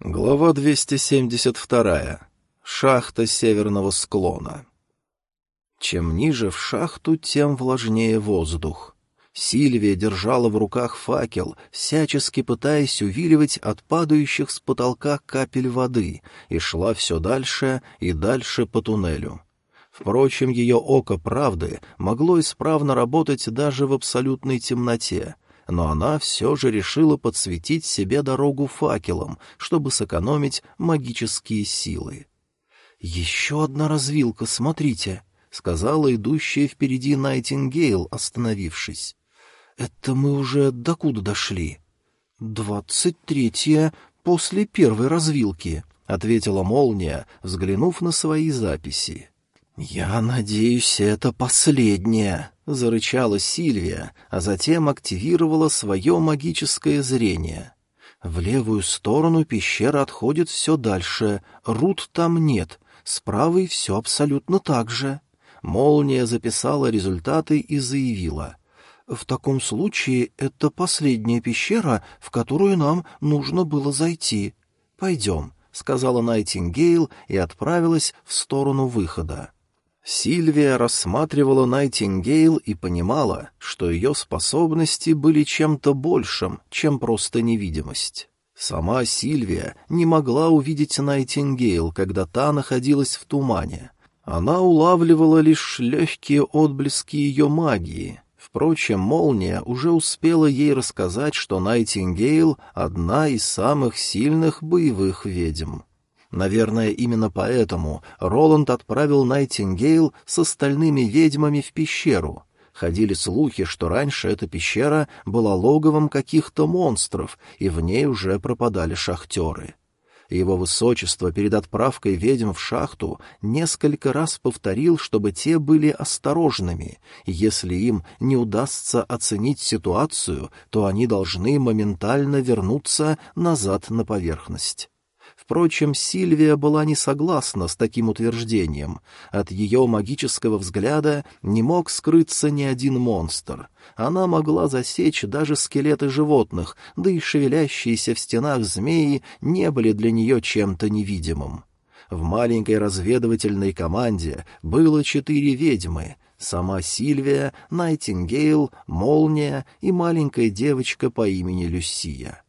Глава 272. Шахта северного склона. Чем ниже в шахту, тем влажнее воздух. Сильвия держала в руках факел, всячески пытаясь увиливать от падающих с потолка капель воды, и шла все дальше и дальше по туннелю. Впрочем, ее око правды могло исправно работать даже в абсолютной темноте — но она все же решила подсветить себе дорогу факелом, чтобы сэкономить магические силы. «Еще одна развилка, смотрите», — сказала идущая впереди Найтингейл, остановившись. «Это мы уже докуда дошли?» «Двадцать третья после первой развилки», — ответила молния, взглянув на свои записи. «Я надеюсь, это последняя», — зарычала Сильвия, а затем активировала свое магическое зрение. В левую сторону пещера отходит все дальше, Рут там нет, с правой все абсолютно так же. Молния записала результаты и заявила. «В таком случае это последняя пещера, в которую нам нужно было зайти. Пойдем», — сказала Найтингейл и отправилась в сторону выхода. Сильвия рассматривала Найтингейл и понимала, что ее способности были чем-то большим, чем просто невидимость. Сама Сильвия не могла увидеть Найтингейл, когда та находилась в тумане. Она улавливала лишь легкие отблески ее магии. Впрочем, молния уже успела ей рассказать, что Найтингейл — одна из самых сильных боевых ведьм. Наверное, именно поэтому Роланд отправил Найтингейл с остальными ведьмами в пещеру. Ходили слухи, что раньше эта пещера была логовом каких-то монстров, и в ней уже пропадали шахтеры. Его высочество перед отправкой ведьм в шахту несколько раз повторил, чтобы те были осторожными. Если им не удастся оценить ситуацию, то они должны моментально вернуться назад на поверхность. Впрочем, Сильвия была не согласна с таким утверждением. От ее магического взгляда не мог скрыться ни один монстр. Она могла засечь даже скелеты животных, да и шевелящиеся в стенах змеи не были для нее чем-то невидимым. В маленькой разведывательной команде было четыре ведьмы — сама Сильвия, Найтингейл, Молния и маленькая девочка по имени Люсия.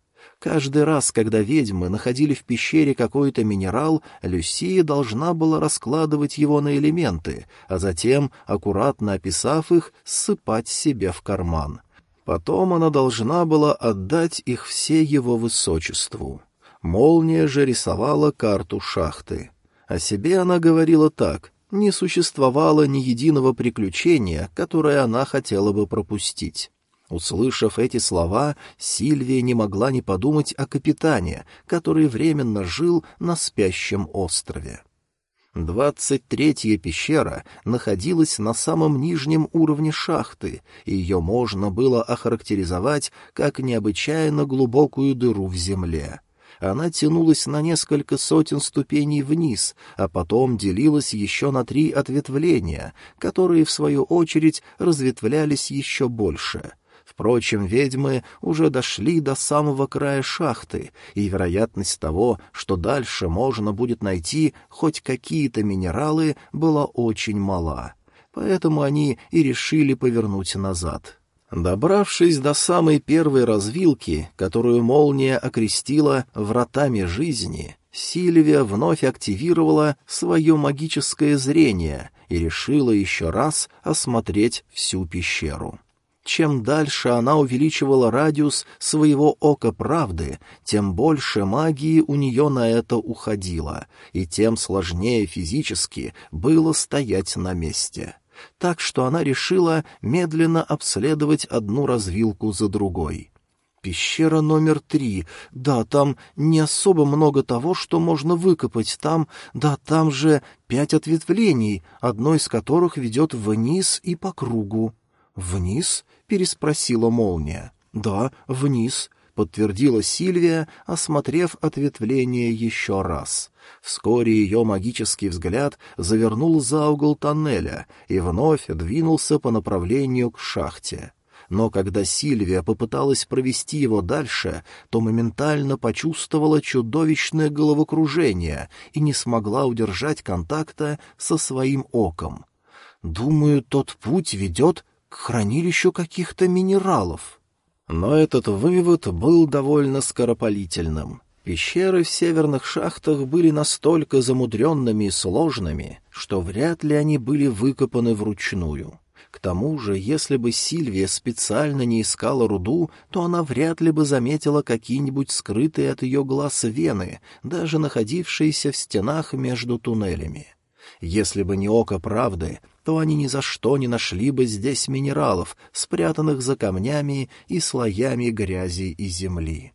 Каждый раз, когда ведьмы находили в пещере какой-то минерал, Люсия должна была раскладывать его на элементы, а затем, аккуратно описав их, ссыпать себе в карман. Потом она должна была отдать их все его высочеству. Молния же рисовала карту шахты. О себе она говорила так — не существовало ни единого приключения, которое она хотела бы пропустить. Услышав эти слова, Сильвия не могла не подумать о капитане, который временно жил на спящем острове. Двадцать третья пещера находилась на самом нижнем уровне шахты, и ее можно было охарактеризовать как необычайно глубокую дыру в земле. Она тянулась на несколько сотен ступеней вниз, а потом делилась еще на три ответвления, которые, в свою очередь, разветвлялись еще больше — Впрочем, ведьмы уже дошли до самого края шахты, и вероятность того, что дальше можно будет найти хоть какие-то минералы, была очень мала. Поэтому они и решили повернуть назад. Добравшись до самой первой развилки, которую молния окрестила «вратами жизни», Сильвия вновь активировала свое магическое зрение и решила еще раз осмотреть всю пещеру. Чем дальше она увеличивала радиус своего ока правды, тем больше магии у нее на это уходило, и тем сложнее физически было стоять на месте. Так что она решила медленно обследовать одну развилку за другой. Пещера номер три. Да, там не особо много того, что можно выкопать. Там, да, там же пять ответвлений, одно из которых ведет вниз и по кругу. Вниз? — переспросила молния. «Да, вниз», — подтвердила Сильвия, осмотрев ответвление еще раз. Вскоре ее магический взгляд завернул за угол тоннеля и вновь двинулся по направлению к шахте. но когда Сильвия попыталась провести его дальше, то моментально почувствовала чудовищное головокружение и не смогла удержать контакта со своим оком. «Думаю, тот путь ведет к хранилищу каких-то минералов». Но этот вывод был довольно скоропалительным. Пещеры в северных шахтах были настолько замудренными и сложными, что вряд ли они были выкопаны вручную. К тому же, если бы Сильвия специально не искала руду, то она вряд ли бы заметила какие-нибудь скрытые от ее глаз вены, даже находившиеся в стенах между туннелями. Если бы не око правды, то они ни за что не нашли бы здесь минералов, спрятанных за камнями и слоями грязи и земли.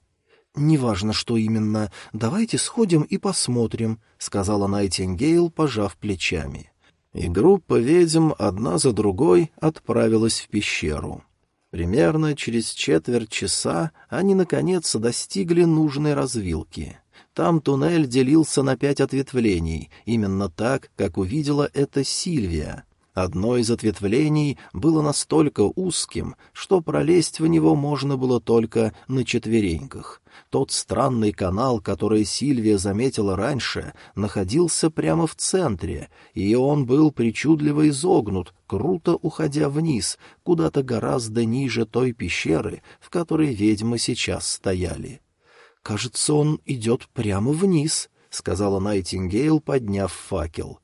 «Неважно, что именно, давайте сходим и посмотрим», — сказала Найтингейл, пожав плечами. И группа ведьм одна за другой отправилась в пещеру. Примерно через четверть часа они, наконец, достигли нужной развилки. Там туннель делился на пять ответвлений, именно так, как увидела это Сильвия. Одно из ответвлений было настолько узким, что пролезть в него можно было только на четвереньках. Тот странный канал, который Сильвия заметила раньше, находился прямо в центре, и он был причудливо изогнут, круто уходя вниз, куда-то гораздо ниже той пещеры, в которой ведьмы сейчас стояли. «Кажется, он идет прямо вниз», — сказала Найтингейл, подняв факел.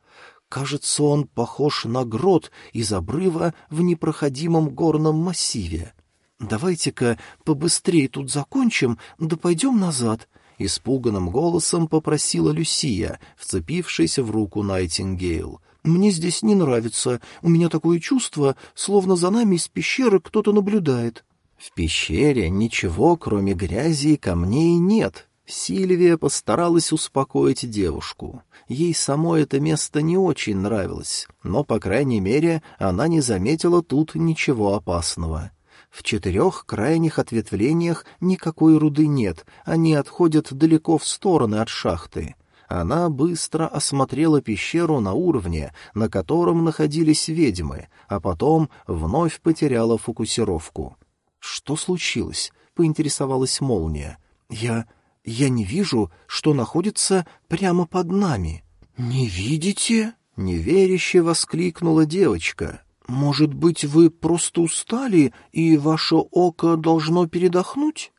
«Кажется, он похож на грот из обрыва в непроходимом горном массиве». «Давайте-ка побыстрее тут закончим, да пойдем назад», — испуганным голосом попросила Люсия, вцепившись в руку Найтингейл. «Мне здесь не нравится. У меня такое чувство, словно за нами из пещеры кто-то наблюдает». В пещере ничего, кроме грязи и камней, нет. Сильвия постаралась успокоить девушку. Ей самой это место не очень нравилось, но, по крайней мере, она не заметила тут ничего опасного. В четырех крайних ответвлениях никакой руды нет, они отходят далеко в стороны от шахты. Она быстро осмотрела пещеру на уровне, на котором находились ведьмы, а потом вновь потеряла фокусировку. «Что случилось?» — поинтересовалась молния. «Я... я не вижу, что находится прямо под нами». «Не видите?» — неверяще воскликнула девочка. «Может быть, вы просто устали, и ваше око должно передохнуть?»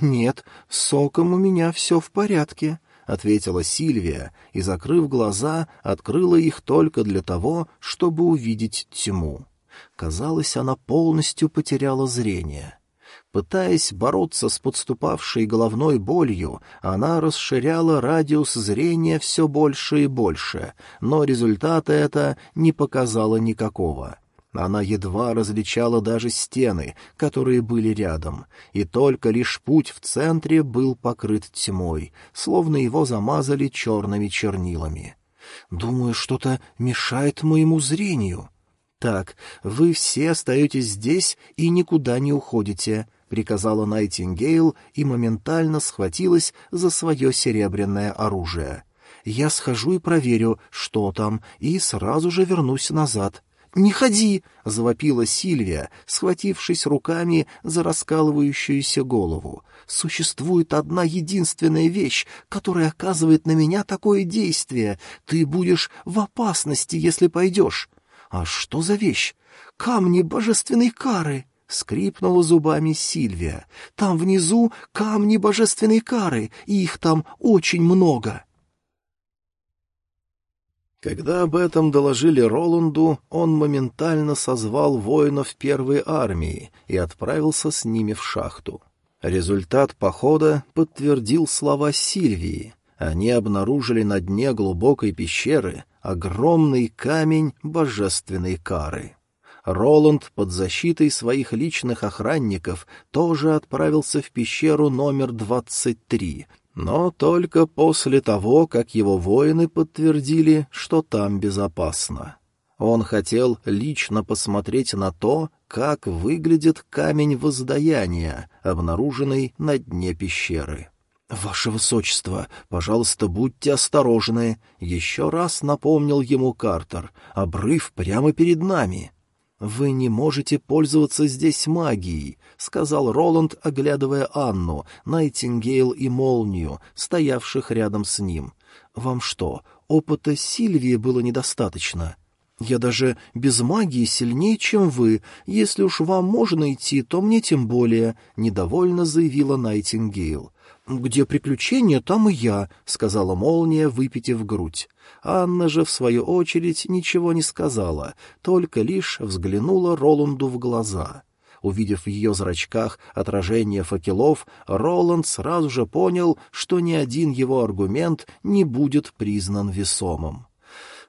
«Нет, с соком у меня все в порядке», — ответила Сильвия и, закрыв глаза, открыла их только для того, чтобы увидеть тьму. Казалось, она полностью потеряла зрение. Пытаясь бороться с подступавшей головной болью, она расширяла радиус зрения все больше и больше, но результата это не показало никакого. Она едва различала даже стены, которые были рядом, и только лишь путь в центре был покрыт тьмой, словно его замазали черными чернилами. «Думаю, что-то мешает моему зрению», «Так, вы все остаетесь здесь и никуда не уходите», — приказала Найтингейл и моментально схватилась за свое серебряное оружие. «Я схожу и проверю, что там, и сразу же вернусь назад». «Не ходи!» — завопила Сильвия, схватившись руками за раскалывающуюся голову. «Существует одна единственная вещь, которая оказывает на меня такое действие. Ты будешь в опасности, если пойдешь. «А что за вещь? Камни божественной кары!» — скрипнула зубами Сильвия. «Там внизу камни божественной кары, и их там очень много!» Когда об этом доложили Роланду, он моментально созвал воинов первой армии и отправился с ними в шахту. Результат похода подтвердил слова Сильвии. Они обнаружили на дне глубокой пещеры огромный камень божественной кары. Роланд под защитой своих личных охранников тоже отправился в пещеру номер двадцать три, но только после того, как его воины подтвердили, что там безопасно. Он хотел лично посмотреть на то, как выглядит камень воздаяния, обнаруженный на дне пещеры. «Ваше высочество, пожалуйста, будьте осторожны», — еще раз напомнил ему Картер. «Обрыв прямо перед нами». «Вы не можете пользоваться здесь магией», — сказал Роланд, оглядывая Анну, Найтингейл и Молнию, стоявших рядом с ним. «Вам что, опыта Сильвии было недостаточно?» «Я даже без магии сильнее, чем вы. Если уж вам можно идти, то мне тем более», — недовольно заявила Найтингейл. «Где приключения, там и я», — сказала молния, выпитив грудь. Анна же, в свою очередь, ничего не сказала, только лишь взглянула Роланду в глаза. Увидев в ее зрачках отражение факелов, Роланд сразу же понял, что ни один его аргумент не будет признан весомым.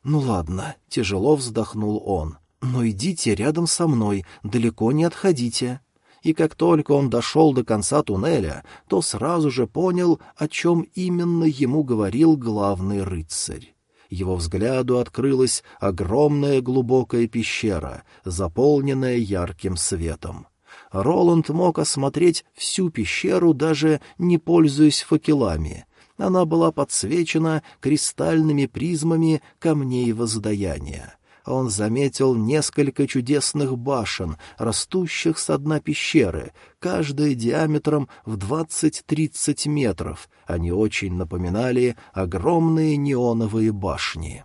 «Ну ладно», — тяжело вздохнул он, — «но идите рядом со мной, далеко не отходите» и как только он дошел до конца туннеля, то сразу же понял, о чем именно ему говорил главный рыцарь. Его взгляду открылась огромная глубокая пещера, заполненная ярким светом. Роланд мог осмотреть всю пещеру, даже не пользуясь факелами. Она была подсвечена кристальными призмами камней воздаяния он заметил несколько чудесных башен, растущих с дна пещеры, каждая диаметром в двадцать-тридцать метров. Они очень напоминали огромные неоновые башни.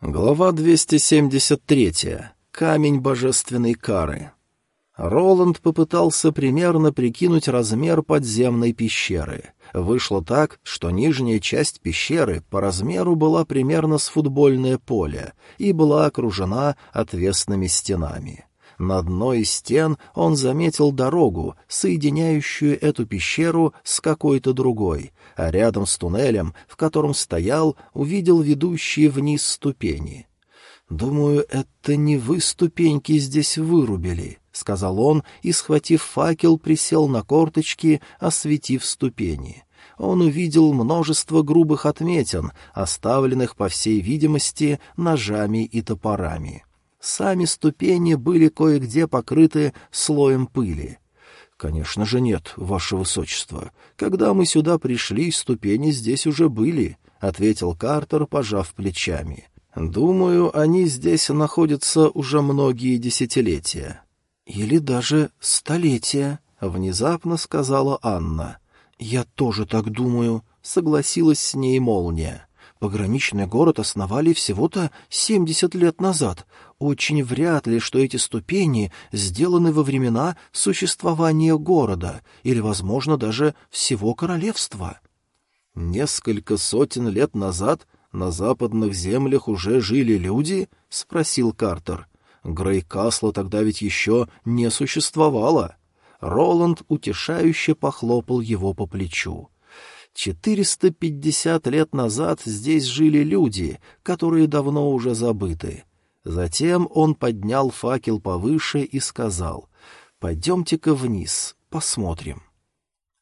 Глава 273. Камень божественной кары. Роланд попытался примерно прикинуть размер подземной пещеры. Вышло так, что нижняя часть пещеры по размеру была примерно с футбольное поле и была окружена отвесными стенами. На одной из стен он заметил дорогу, соединяющую эту пещеру с какой-то другой, а рядом с туннелем, в котором стоял, увидел ведущие вниз ступени. «Думаю, это не вы ступеньки здесь вырубили», — сказал он и, схватив факел, присел на корточки, осветив ступени он увидел множество грубых отметин, оставленных, по всей видимости, ножами и топорами. Сами ступени были кое-где покрыты слоем пыли. «Конечно же нет, ваше высочество. Когда мы сюда пришли, ступени здесь уже были», — ответил Картер, пожав плечами. «Думаю, они здесь находятся уже многие десятилетия». «Или даже столетия», — внезапно сказала Анна. «Я тоже так думаю», — согласилась с ней молния. «Пограничный город основали всего-то семьдесят лет назад. Очень вряд ли, что эти ступени сделаны во времена существования города или, возможно, даже всего королевства». «Несколько сотен лет назад на западных землях уже жили люди?» — спросил Картер. «Грейкасла тогда ведь еще не существовало». Роланд утешающе похлопал его по плечу. Четыреста пятьдесят лет назад здесь жили люди, которые давно уже забыты. Затем он поднял факел повыше и сказал, «Пойдемте-ка вниз, посмотрим».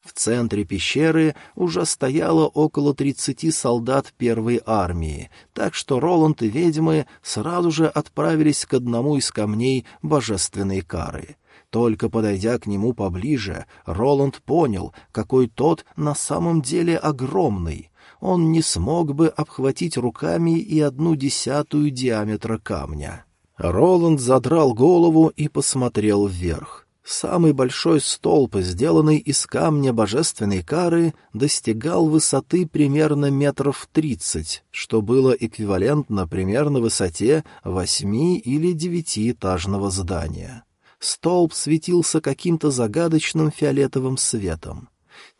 В центре пещеры уже стояло около тридцати солдат первой армии, так что Роланд и ведьмы сразу же отправились к одному из камней божественной кары. Только подойдя к нему поближе, Роланд понял, какой тот на самом деле огромный. Он не смог бы обхватить руками и одну десятую диаметра камня. Роланд задрал голову и посмотрел вверх. Самый большой столб, сделанный из камня божественной кары, достигал высоты примерно метров тридцать, что было эквивалентно примерно высоте восьми- или девятиэтажного здания. Столб светился каким-то загадочным фиолетовым светом.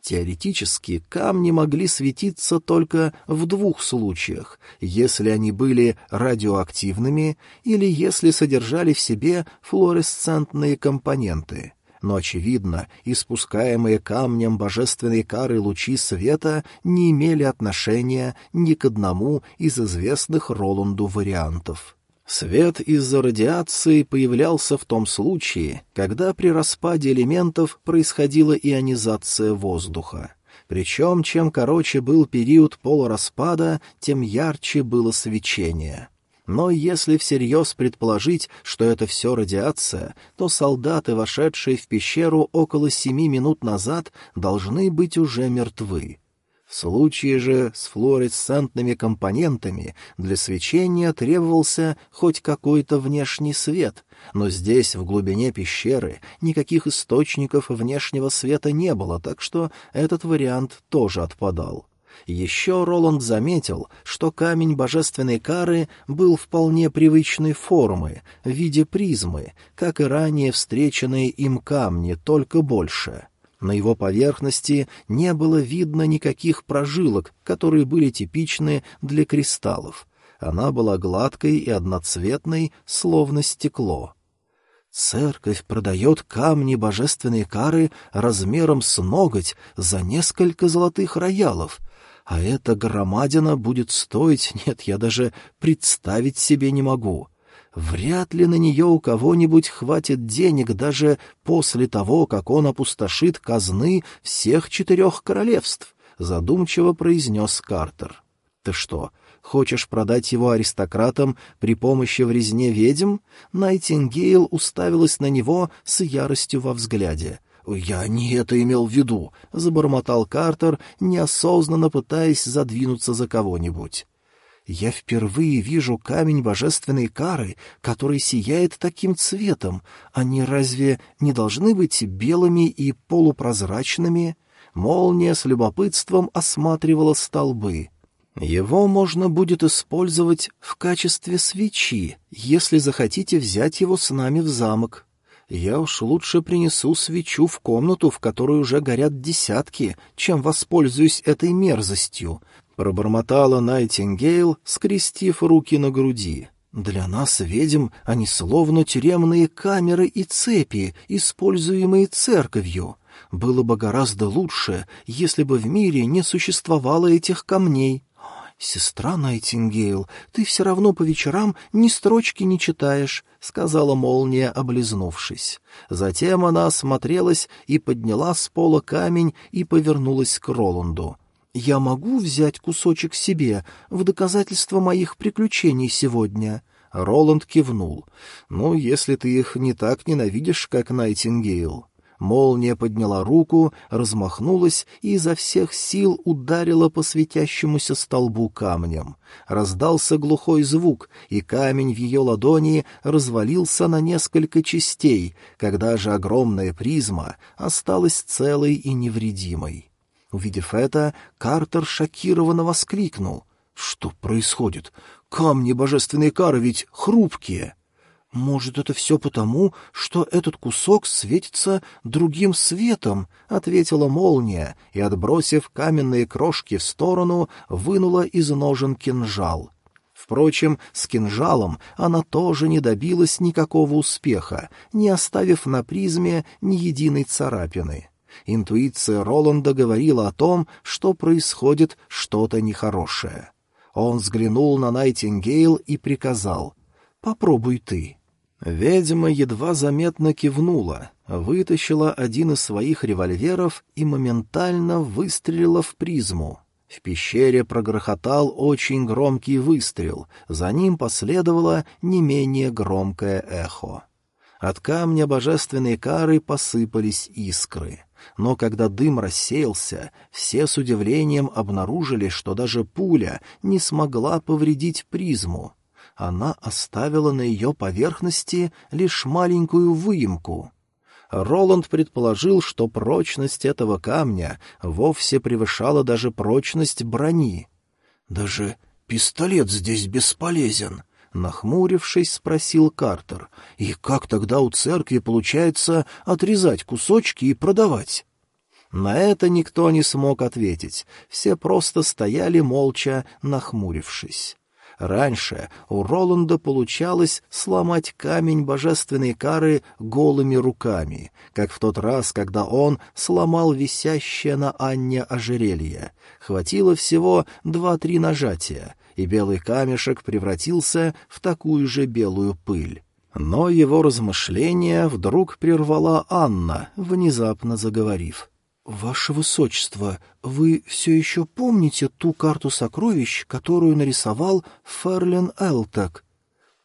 Теоретически камни могли светиться только в двух случаях, если они были радиоактивными или если содержали в себе флуоресцентные компоненты. Но, очевидно, испускаемые камнем божественной кары лучи света не имели отношения ни к одному из известных Роланду вариантов. Свет из-за радиации появлялся в том случае, когда при распаде элементов происходила ионизация воздуха. Причем, чем короче был период полураспада, тем ярче было свечение. Но если всерьез предположить, что это все радиация, то солдаты, вошедшие в пещеру около семи минут назад, должны быть уже мертвы. Случае же с флуоресцентными компонентами для свечения требовался хоть какой-то внешний свет, но здесь, в глубине пещеры, никаких источников внешнего света не было, так что этот вариант тоже отпадал. Еще Роланд заметил, что камень божественной кары был вполне привычной формы, в виде призмы, как и ранее встреченные им камни, только больше — на его поверхности не было видно никаких прожилок, которые были типичны для кристаллов. Она была гладкой и одноцветной, словно стекло. Церковь продает камни божественной кары размером с ноготь за несколько золотых роялов, а эта громадина будет стоить, нет, я даже представить себе не могу. Вряд ли на нее у кого-нибудь хватит денег даже после того, как он опустошит казны всех четырех королевств, — задумчиво произнес Картер. — Ты что, хочешь продать его аристократам при помощи в резне ведьм? Найтингейл уставилась на него с яростью во взгляде. — «Я не это имел в виду», — забормотал Картер, неосознанно пытаясь задвинуться за кого-нибудь. Я впервые вижу камень божественной кары, который сияет таким цветом. Они разве не должны быть белыми и полупрозрачными? Молния с любопытством осматривала столбы. Его можно будет использовать в качестве свечи, если захотите взять его с нами в замок. Я уж лучше принесу свечу в комнату, в которой уже горят десятки, чем воспользуюсь этой мерзостью, — пробормотала Найтингейл, скрестив руки на груди. «Для нас, ведьм, они словно тюремные камеры и цепи, используемые церковью. Было бы гораздо лучше, если бы в мире не существовало этих камней. «Сестра Найтингейл, ты все равно по вечерам ни строчки не читаешь», — сказала молния, облизнувшись. Затем она осмотрелась и подняла с пола камень и повернулась к Роланду. «Я могу взять кусочек себе в доказательство моих приключений сегодня?» Роланд кивнул. «Ну, если ты их не так ненавидишь, как Найтингейл». Молния подняла руку, размахнулась и изо всех сил ударила по светящемуся столбу камнем. Раздался глухой звук, и камень в ее ладони развалился на несколько частей, когда же огромная призма осталась целой и невредимой. Увидев это, Картер шокированно воскликнул. «Что происходит? Камни божественной кары ведь хрупкие!» «Может, это все потому, что этот кусок светится другим светом?» — ответила молния и, отбросив каменные крошки в сторону, вынула из ножен кинжал. Впрочем, с кинжалом она тоже не добилась никакого успеха, не оставив на призме ни единой царапины. Интуиция Роланда говорила о том, что происходит что-то нехорошее. Он взглянул на Найтингейл и приказал «Попробуй ты». Ведьма едва заметно кивнула, вытащила один из своих револьверов и моментально выстрелила в призму. В пещере прогрохотал очень громкий выстрел, за ним последовало не менее громкое эхо. От камня божественной кары посыпались искры но когда дым рассеялся, все с удивлением обнаружили, что даже пуля не смогла повредить призму. Она оставила на ее поверхности лишь маленькую выемку. Роланд предположил, что прочность этого камня вовсе превышала даже прочность брони. «Даже пистолет здесь бесполезен», Нахмурившись, спросил Картер. «И как тогда у церкви получается отрезать кусочки и продавать?» На это никто не смог ответить, все просто стояли молча, нахмурившись. Раньше у Роланда получалось сломать камень божественной кары голыми руками, как в тот раз, когда он сломал висящее на Анне ожерелье. Хватило всего два-три нажатия, и белый камешек превратился в такую же белую пыль. Но его размышления вдруг прервала Анна, внезапно заговорив. «Ваше Высочество, вы все еще помните ту карту сокровищ, которую нарисовал Ферлин Элтек?»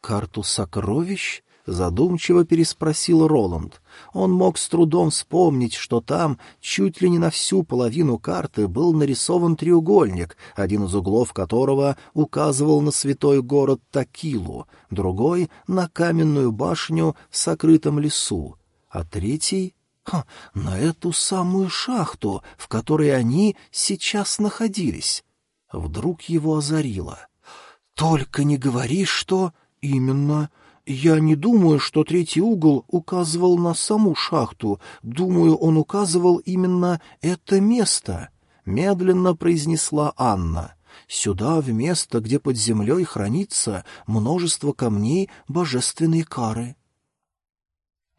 «Карту сокровищ?» Задумчиво переспросил Роланд. Он мог с трудом вспомнить, что там чуть ли не на всю половину карты был нарисован треугольник, один из углов которого указывал на святой город Такилу, другой — на каменную башню в сокрытом лесу, а третий Ха, на эту самую шахту, в которой они сейчас находились. Вдруг его озарило. «Только не говори, что...» «Именно. Я не думаю, что третий угол указывал на саму шахту. Думаю, он указывал именно это место», — медленно произнесла Анна. «Сюда, в место, где под землей хранится множество камней божественной кары».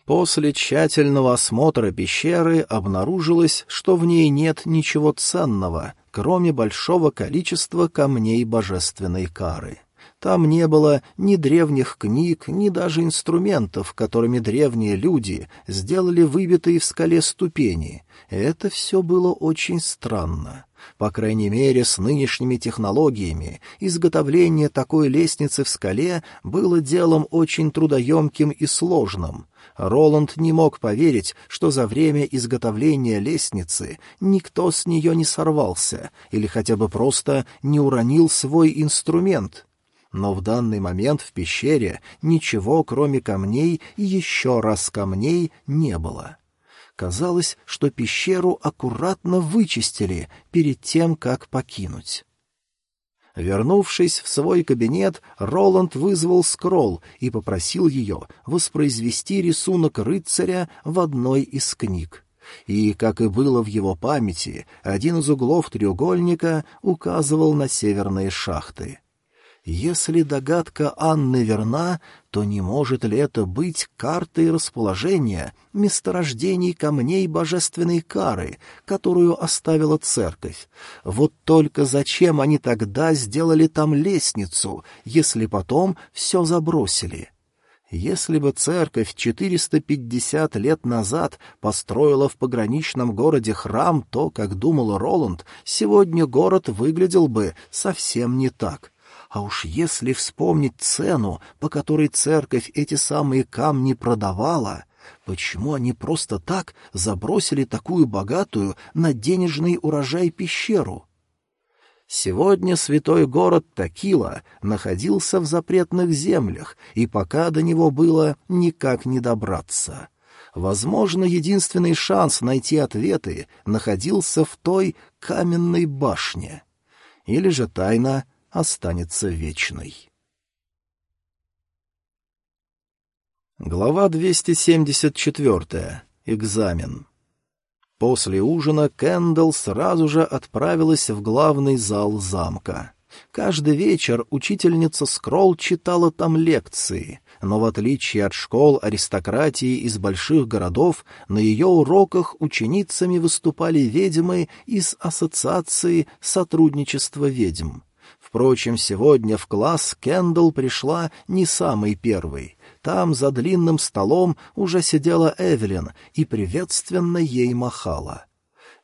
После тщательного осмотра пещеры обнаружилось, что в ней нет ничего ценного, кроме большого количества камней божественной кары. Там не было ни древних книг, ни даже инструментов, которыми древние люди сделали выбитые в скале ступени. Это все было очень странно. По крайней мере, с нынешними технологиями изготовление такой лестницы в скале было делом очень трудоемким и сложным. Роланд не мог поверить, что за время изготовления лестницы никто с нее не сорвался или хотя бы просто не уронил свой инструмент. Но в данный момент в пещере ничего, кроме камней и еще раз камней, не было. Казалось, что пещеру аккуратно вычистили перед тем, как покинуть. Вернувшись в свой кабинет, Роланд вызвал скролл и попросил ее воспроизвести рисунок рыцаря в одной из книг. И, как и было в его памяти, один из углов треугольника указывал на северные шахты. Если догадка Анны верна, то не может ли это быть картой расположения месторождений камней божественной кары, которую оставила церковь? Вот только зачем они тогда сделали там лестницу, если потом все забросили? Если бы церковь 450 лет назад построила в пограничном городе храм, то, как думал Роланд, сегодня город выглядел бы совсем не так. А уж если вспомнить цену, по которой церковь эти самые камни продавала, почему они просто так забросили такую богатую на денежный урожай пещеру? Сегодня святой город Такила находился в запретных землях, и пока до него было никак не добраться. Возможно, единственный шанс найти ответы находился в той каменной башне. Или же тайна останется вечной. Глава 274. Экзамен. После ужина Кэндалл сразу же отправилась в главный зал замка. Каждый вечер учительница Скролл читала там лекции, но в отличие от школ аристократии из больших городов, на ее уроках ученицами выступали ведьмы из Ассоциации сотрудничества ведьм. Впрочем, сегодня в класс Кендалл пришла не самой первой. Там за длинным столом уже сидела Эвелин и приветственно ей махала.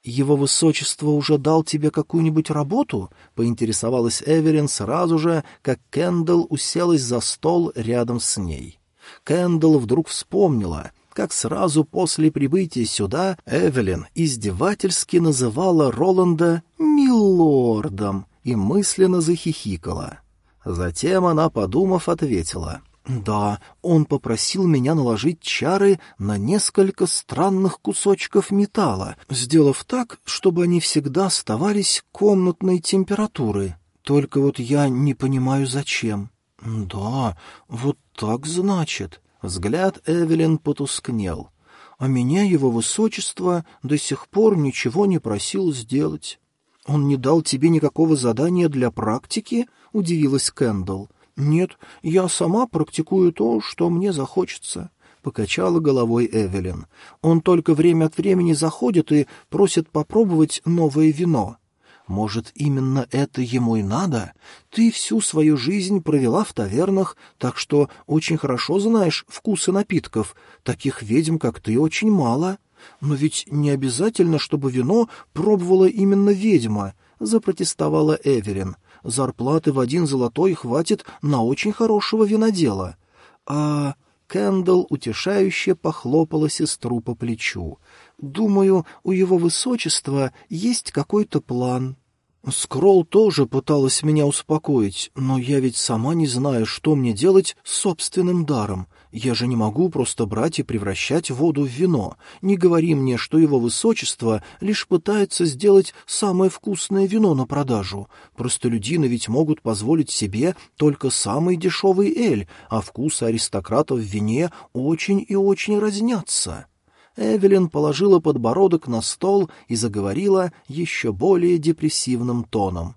«Его высочество уже дал тебе какую-нибудь работу?» — поинтересовалась Эвелин сразу же, как Кендалл уселась за стол рядом с ней. Кендалл вдруг вспомнила, как сразу после прибытия сюда Эвелин издевательски называла Роланда «милордом», и мысленно захихикала. Затем она, подумав, ответила. «Да, он попросил меня наложить чары на несколько странных кусочков металла, сделав так, чтобы они всегда оставались комнатной температуры. Только вот я не понимаю, зачем». «Да, вот так значит». Взгляд Эвелин потускнел. «А меня его высочество до сих пор ничего не просил сделать». «Он не дал тебе никакого задания для практики?» — удивилась Кэндалл. «Нет, я сама практикую то, что мне захочется», — покачала головой Эвелин. «Он только время от времени заходит и просит попробовать новое вино». «Может, именно это ему и надо? Ты всю свою жизнь провела в тавернах, так что очень хорошо знаешь вкусы напитков. Таких ведьм, как ты, очень мало». «Но ведь не обязательно, чтобы вино пробовала именно ведьма», — запротестовала Эверин. «Зарплаты в один золотой хватит на очень хорошего винодела». «А Кэндалл утешающе похлопала сестру по плечу. «Думаю, у его высочества есть какой-то план». Скролл тоже пыталась меня успокоить, но я ведь сама не знаю, что мне делать с собственным даром. Я же не могу просто брать и превращать воду в вино. Не говори мне, что его высочество лишь пытается сделать самое вкусное вино на продажу. Простолюдины ведь могут позволить себе только самый дешевый эль, а вкусы аристократов в вине очень и очень разнятся. Эвелин положила подбородок на стол и заговорила еще более депрессивным тоном.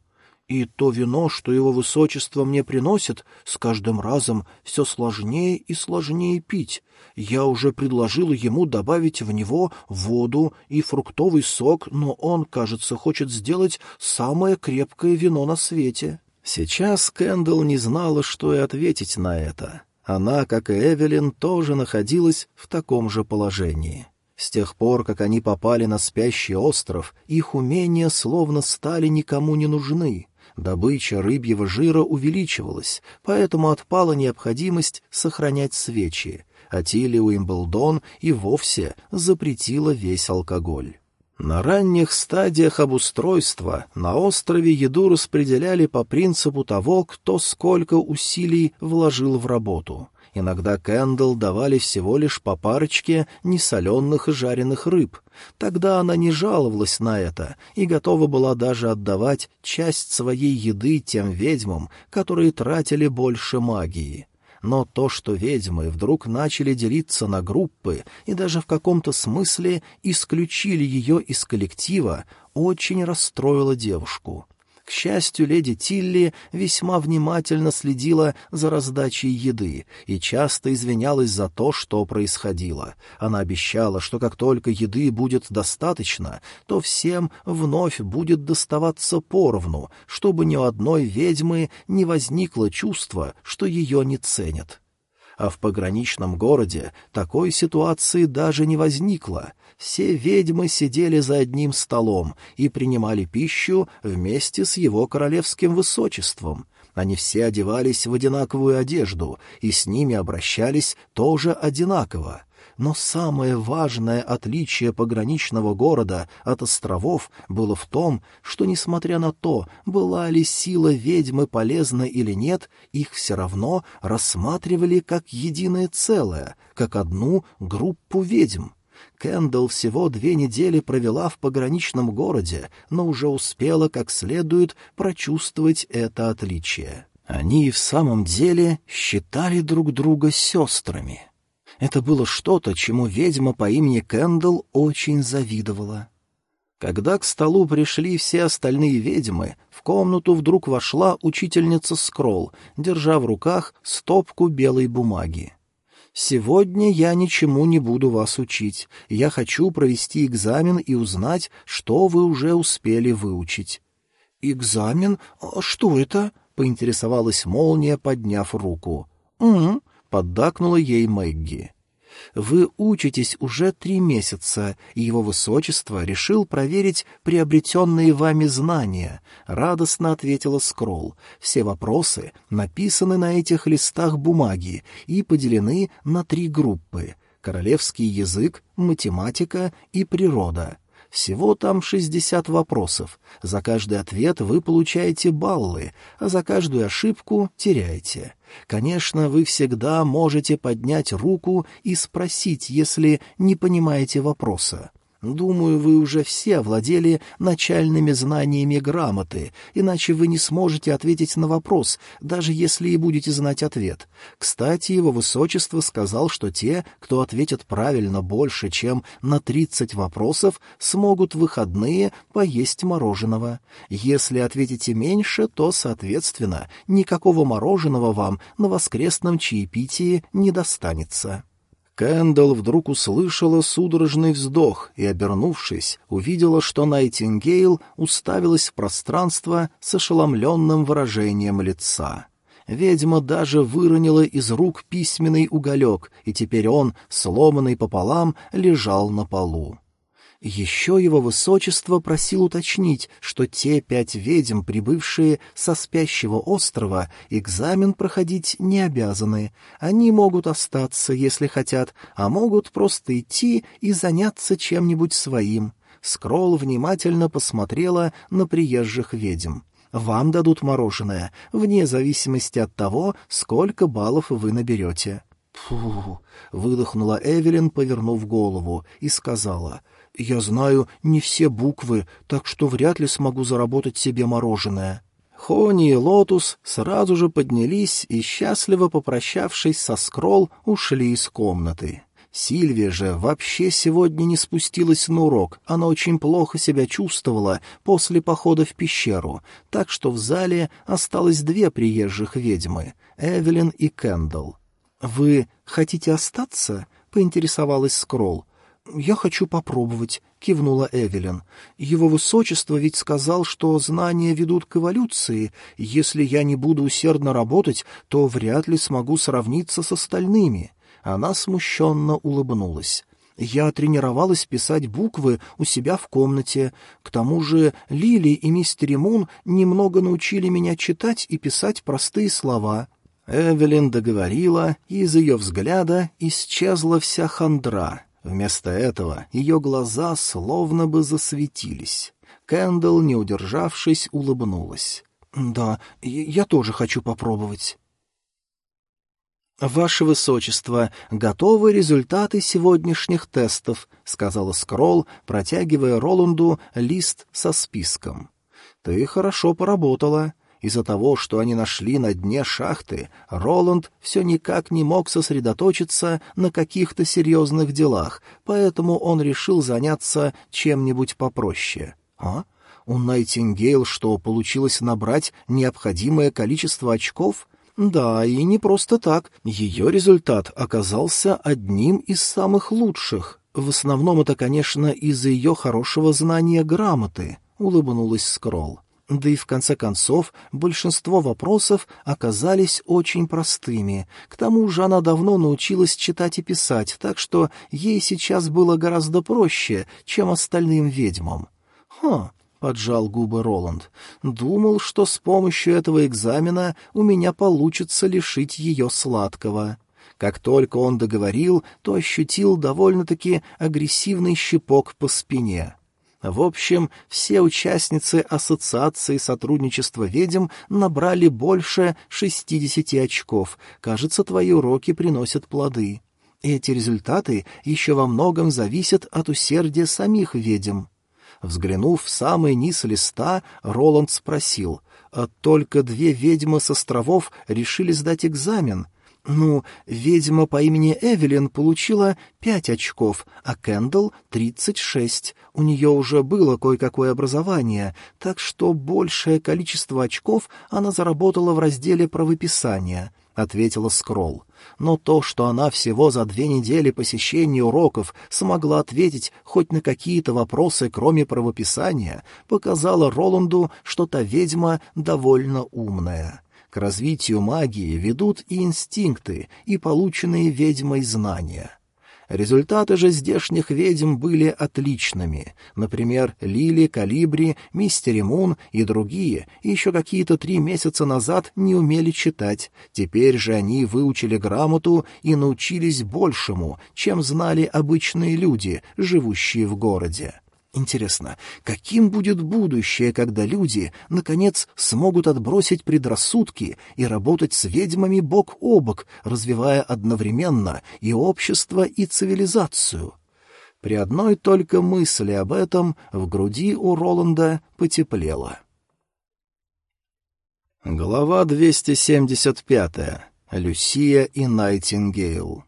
И то вино, что его высочество мне приносит, с каждым разом все сложнее и сложнее пить. Я уже предложила ему добавить в него воду и фруктовый сок, но он, кажется, хочет сделать самое крепкое вино на свете. Сейчас Кэндалл не знала, что и ответить на это. Она, как и Эвелин, тоже находилась в таком же положении. С тех пор, как они попали на спящий остров, их умения словно стали никому не нужны. Добыча рыбьего жира увеличивалась, поэтому отпала необходимость сохранять свечи, а Тилли Уимблдон и вовсе запретила весь алкоголь. На ранних стадиях обустройства на острове еду распределяли по принципу того, кто сколько усилий вложил в работу — Иногда Кэндл давали всего лишь по парочке несоленых и жареных рыб. Тогда она не жаловалась на это и готова была даже отдавать часть своей еды тем ведьмам, которые тратили больше магии. Но то, что ведьмы вдруг начали делиться на группы и даже в каком-то смысле исключили ее из коллектива, очень расстроило девушку. К счастью, леди Тилли весьма внимательно следила за раздачей еды и часто извинялась за то, что происходило. Она обещала, что как только еды будет достаточно, то всем вновь будет доставаться поровну, чтобы ни у одной ведьмы не возникло чувства, что ее не ценят а в пограничном городе такой ситуации даже не возникло. Все ведьмы сидели за одним столом и принимали пищу вместе с его королевским высочеством. Они все одевались в одинаковую одежду и с ними обращались тоже одинаково. Но самое важное отличие пограничного города от островов было в том, что, несмотря на то, была ли сила ведьмы полезна или нет, их все равно рассматривали как единое целое, как одну группу ведьм. Кэндалл всего две недели провела в пограничном городе, но уже успела как следует прочувствовать это отличие. Они и в самом деле считали друг друга сестрами. Это было что-то, чему ведьма по имени Кэндалл очень завидовала. Когда к столу пришли все остальные ведьмы, в комнату вдруг вошла учительница Скролл, держа в руках стопку белой бумаги. «Сегодня я ничему не буду вас учить. Я хочу провести экзамен и узнать, что вы уже успели выучить». «Экзамен? А что это?» — поинтересовалась молния, подняв руку. «Угу», поддакнула ей Мэгги. «Вы учитесь уже три месяца, и его высочество решил проверить приобретенные вами знания», — радостно ответила Скролл. «Все вопросы написаны на этих листах бумаги и поделены на три группы — королевский язык, математика и природа. Всего там шестьдесят вопросов. За каждый ответ вы получаете баллы, а за каждую ошибку теряете. Конечно, вы всегда можете поднять руку и спросить, если не понимаете вопроса. Думаю, вы уже все овладели начальными знаниями грамоты, иначе вы не сможете ответить на вопрос, даже если и будете знать ответ. Кстати, его высочество сказал, что те, кто ответит правильно больше, чем на тридцать вопросов, смогут в выходные поесть мороженого. Если ответите меньше, то, соответственно, никакого мороженого вам на воскресном чаепитии не достанется. Кэндалл вдруг услышала судорожный вздох и, обернувшись, увидела, что Найтингейл уставилась в пространство с ошеломленным выражением лица. Ведьма даже выронила из рук письменный уголек, и теперь он, сломанный пополам, лежал на полу. Еще его высочество просил уточнить, что те пять ведьм, прибывшие со спящего острова, экзамен проходить не обязаны. Они могут остаться, если хотят, а могут просто идти и заняться чем-нибудь своим. Скролл внимательно посмотрела на приезжих ведьм. «Вам дадут мороженое, вне зависимости от того, сколько баллов вы наберете». «Фу!» — выдохнула Эвелин, повернув голову, и сказала — я знаю не все буквы, так что вряд ли смогу заработать себе мороженое». Хони и Лотус сразу же поднялись и, счастливо попрощавшись со Скролл, ушли из комнаты. Сильвия же вообще сегодня не спустилась на урок, она очень плохо себя чувствовала после похода в пещеру, так что в зале осталось две приезжих ведьмы — Эвелин и Кэндалл. «Вы хотите остаться?» — поинтересовалась Скролл. «Я хочу попробовать», — кивнула Эвелин. «Его высочество ведь сказал, что знания ведут к эволюции. Если я не буду усердно работать, то вряд ли смогу сравниться с остальными». Она смущенно улыбнулась. Я тренировалась писать буквы у себя в комнате. К тому же Лили и мистер Мун немного научили меня читать и писать простые слова. Эвелин договорила, и из ее взгляда исчезла вся хандра. Вместо этого ее глаза словно бы засветились. Кэндалл, не удержавшись, улыбнулась. «Да, я тоже хочу попробовать». «Ваше Высочество, готовы результаты сегодняшних тестов», — сказала Скролл, протягивая Роланду лист со списком. «Ты хорошо поработала. Из-за того, что они нашли на дне шахты, Роланд все никак не мог сосредоточиться на каких-то серьезных делах, поэтому он решил заняться чем-нибудь попроще. А? У Найтингейл что, получилось набрать необходимое количество очков? Да, и не просто так. Ее результат оказался одним из самых лучших. В основном это, конечно, из-за ее хорошего знания грамоты, — улыбнулась Скролл. Да и в конце концов большинство вопросов оказались очень простыми. К тому же она давно научилась читать и писать, так что ей сейчас было гораздо проще, чем остальным ведьмам. «Ха!» — поджал губы Роланд. «Думал, что с помощью этого экзамена у меня получится лишить ее сладкого». Как только он договорил, то ощутил довольно-таки агрессивный щепок по спине. В общем, все участницы Ассоциации сотрудничества ведьм набрали больше шестидесяти очков. Кажется, твои уроки приносят плоды. Эти результаты еще во многом зависят от усердия самих ведьм. Взглянув в самый низ листа, Роланд спросил, «А только две ведьмы с островов решили сдать экзамен?» Ну, ведьма по имени Эвелин получила пять очков, а Кэндалл — тридцать шесть. У нее уже было кое-какое образование, так что большее количество очков она заработала в разделе правописания, — ответила Скролл. Но то, что она всего за две недели посещения уроков смогла ответить хоть на какие-то вопросы, кроме правописания, показало Роланду, что та ведьма довольно умная. К развитию магии ведут и инстинкты, и полученные ведьмой знания. Результаты же здешних ведьм были отличными. Например, Лили, Калибри, Мистери Мун и другие еще какие-то три месяца назад не умели читать. Теперь же они выучили грамоту и научились большему, чем знали обычные люди, живущие в городе. Интересно, каким будет будущее, когда люди, наконец, смогут отбросить предрассудки и работать с ведьмами бок о бок, развивая одновременно и общество, и цивилизацию? При одной только мысли об этом в груди у Роланда потеплело. Глава 275. Люсия и Найтингейл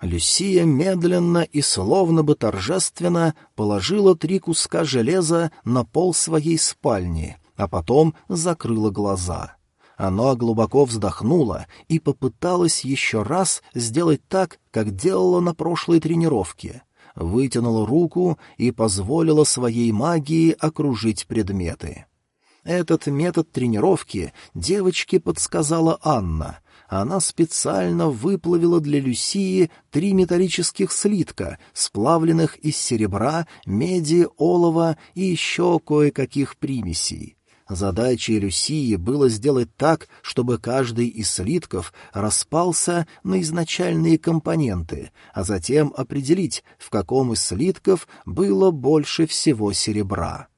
Люсия медленно и словно бы торжественно положила три куска железа на пол своей спальни, а потом закрыла глаза. Она глубоко вздохнула и попыталась еще раз сделать так, как делала на прошлой тренировке. Вытянула руку и позволила своей магии окружить предметы. Этот метод тренировки девочке подсказала Анна — она специально выплавила для Люсии три металлических слитка, сплавленных из серебра, меди, олова и еще кое-каких примесей. Задачей Люсии было сделать так, чтобы каждый из слитков распался на изначальные компоненты, а затем определить, в каком из слитков было больше всего серебра.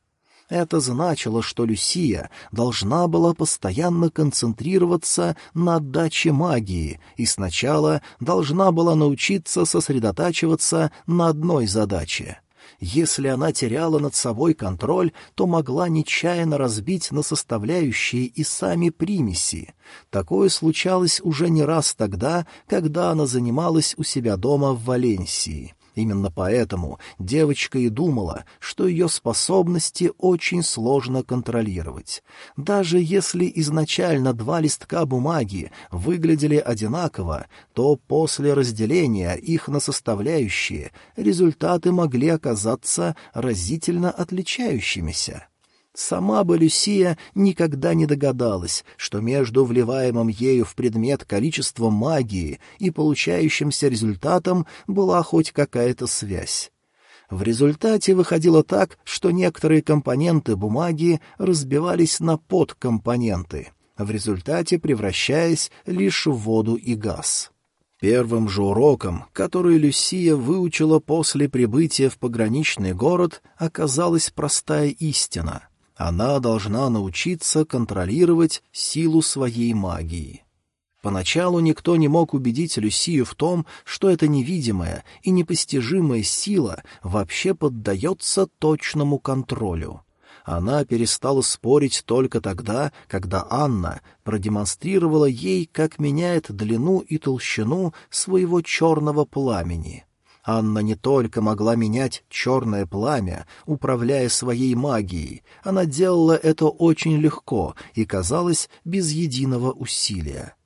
Это значило, что Люсия должна была постоянно концентрироваться на отдаче магии и сначала должна была научиться сосредотачиваться на одной задаче. Если она теряла над собой контроль, то могла нечаянно разбить на составляющие и сами примеси. Такое случалось уже не раз тогда, когда она занималась у себя дома в Валенсии. Именно поэтому девочка и думала, что ее способности очень сложно контролировать. Даже если изначально два листка бумаги выглядели одинаково, то после разделения их на составляющие результаты могли оказаться разительно отличающимися. Сама бы Люсия никогда не догадалась, что между вливаемым ею в предмет количеством магии и получающимся результатом была хоть какая-то связь. В результате выходило так, что некоторые компоненты бумаги разбивались на подкомпоненты, в результате превращаясь лишь в воду и газ. Первым же уроком, который Люсия выучила после прибытия в пограничный город, оказалась простая истина — она должна научиться контролировать силу своей магии. Поначалу никто не мог убедить Люсию в том, что эта невидимая и непостижимая сила вообще поддается точному контролю. Она перестала спорить только тогда, когда Анна продемонстрировала ей, как меняет длину и толщину своего черного пламени — Анна не только могла менять черное пламя, управляя своей магией, она делала это очень легко и, казалось, без единого усилия.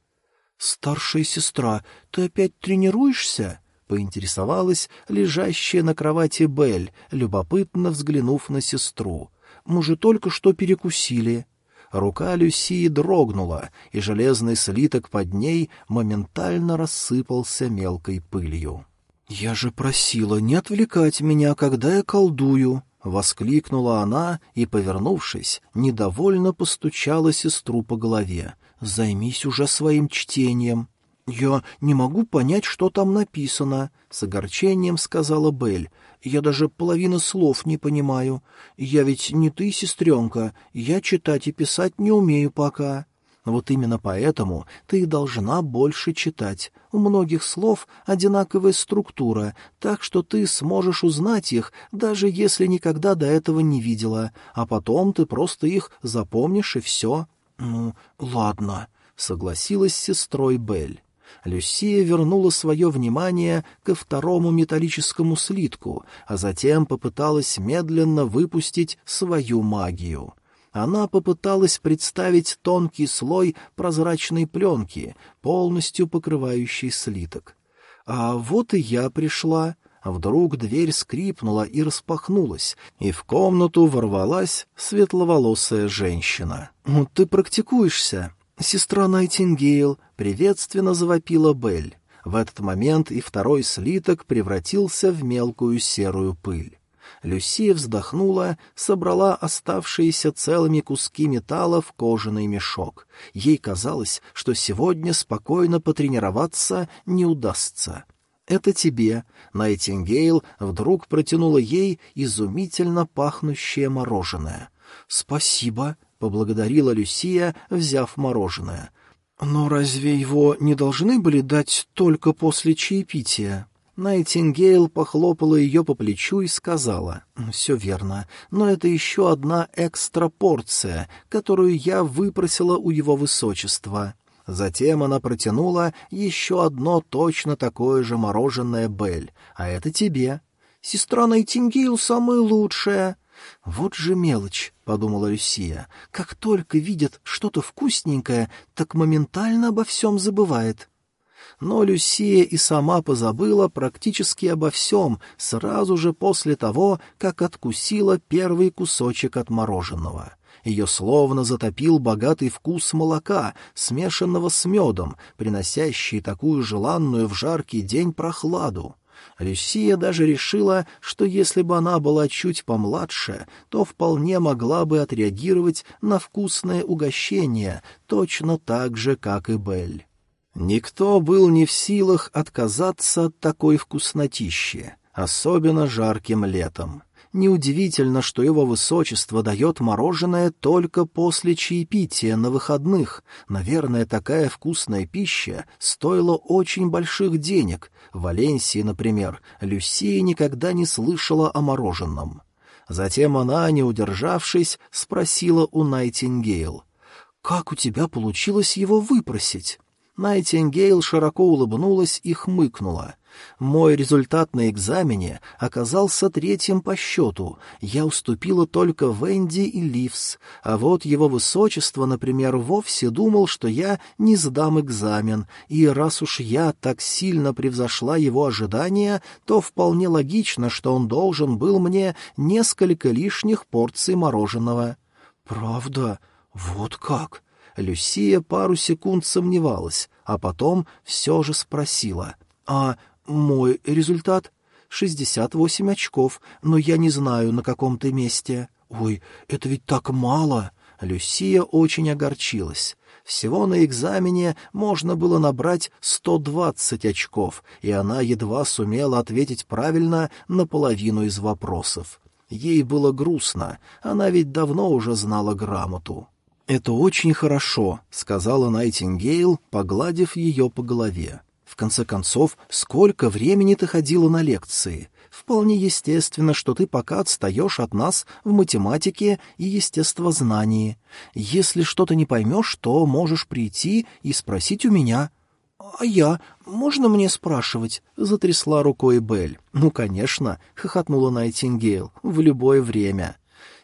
«Старшая сестра, ты опять тренируешься?» — поинтересовалась лежащая на кровати Бель, любопытно взглянув на сестру. «Мы же только что перекусили». Рука Люсии дрогнула, и железный слиток под ней моментально рассыпался мелкой пылью. «Я же просила не отвлекать меня, когда я колдую!» — воскликнула она и, повернувшись, недовольно постучала сестру по голове. «Займись уже своим чтением!» «Я не могу понять, что там написано», — с огорчением сказала Белль. «Я даже половины слов не понимаю. Я ведь не ты, сестренка, я читать и писать не умею пока». Вот именно поэтому ты и должна больше читать. У многих слов одинаковая структура, так что ты сможешь узнать их, даже если никогда до этого не видела, а потом ты просто их запомнишь и все. Ну, ладно, — согласилась с сестрой Белль. Люсия вернула свое внимание ко второму металлическому слитку, а затем попыталась медленно выпустить свою магию — она попыталась представить тонкий слой прозрачной пленки, полностью покрывающий слиток. А вот и я пришла. Вдруг дверь скрипнула и распахнулась, и в комнату ворвалась светловолосая женщина. «Ну, ты практикуешься?» «Сестра Найтингейл», — приветственно завопила Белль. В этот момент и второй слиток превратился в мелкую серую пыль. Люсия вздохнула, собрала оставшиеся целыми куски металла в кожаный мешок. Ей казалось, что сегодня спокойно потренироваться не удастся. «Это тебе». Найтингейл вдруг протянула ей изумительно пахнущее мороженое. «Спасибо», — поблагодарила Люсия, взяв мороженое. «Но разве его не должны были дать только после чаепития?» Найтингейл похлопала ее по плечу и сказала, «Все верно, но это еще одна экстра порция, которую я выпросила у его высочества». Затем она протянула еще одно точно такое же мороженое Бель, а это тебе. «Сестра Найтингейл самая лучшая». «Вот же мелочь», — подумала Люсия, — «как только видит что-то вкусненькое, так моментально обо всем забывает» но Люсия и сама позабыла практически обо всем сразу же после того, как откусила первый кусочек от мороженого. Ее словно затопил богатый вкус молока, смешанного с медом, приносящий такую желанную в жаркий день прохладу. Люсия даже решила, что если бы она была чуть помладше, то вполне могла бы отреагировать на вкусное угощение точно так же, как и Бель. Никто был не в силах отказаться от такой вкуснотищи, особенно жарким летом. Неудивительно, что его высочество дает мороженое только после чаепития на выходных. Наверное, такая вкусная пища стоила очень больших денег. В Валенсии, например, Люсия никогда не слышала о мороженом. Затем она, не удержавшись, спросила у Найтингейл. «Как у тебя получилось его выпросить?» Найтингейл широко улыбнулась и хмыкнула. Мой результат на экзамене оказался третьим по счету. Я уступила только Венди и Ливс, а вот его высочество, например, вовсе думал, что я не сдам экзамен, и раз уж я так сильно превзошла его ожидания, то вполне логично, что он должен был мне несколько лишних порций мороженого. «Правда? Вот как?» Люсия пару секунд сомневалась, а потом все же спросила. «А «Мой результат — шестьдесят восемь очков, но я не знаю, на каком ты месте». «Ой, это ведь так мало!» Люсия очень огорчилась. Всего на экзамене можно было набрать сто двадцать очков, и она едва сумела ответить правильно на половину из вопросов. Ей было грустно, она ведь давно уже знала грамоту. «Это очень хорошо», — сказала Найтингейл, погладив ее по голове. В конце концов, сколько времени ты ходила на лекции? Вполне естественно, что ты пока отстаешь от нас в математике и естествознании. Если что-то не поймешь, то можешь прийти и спросить у меня». «А я? Можно мне спрашивать?» — затрясла рукой Белль. «Ну, конечно», — хохотнула Найтингейл, — «в любое время».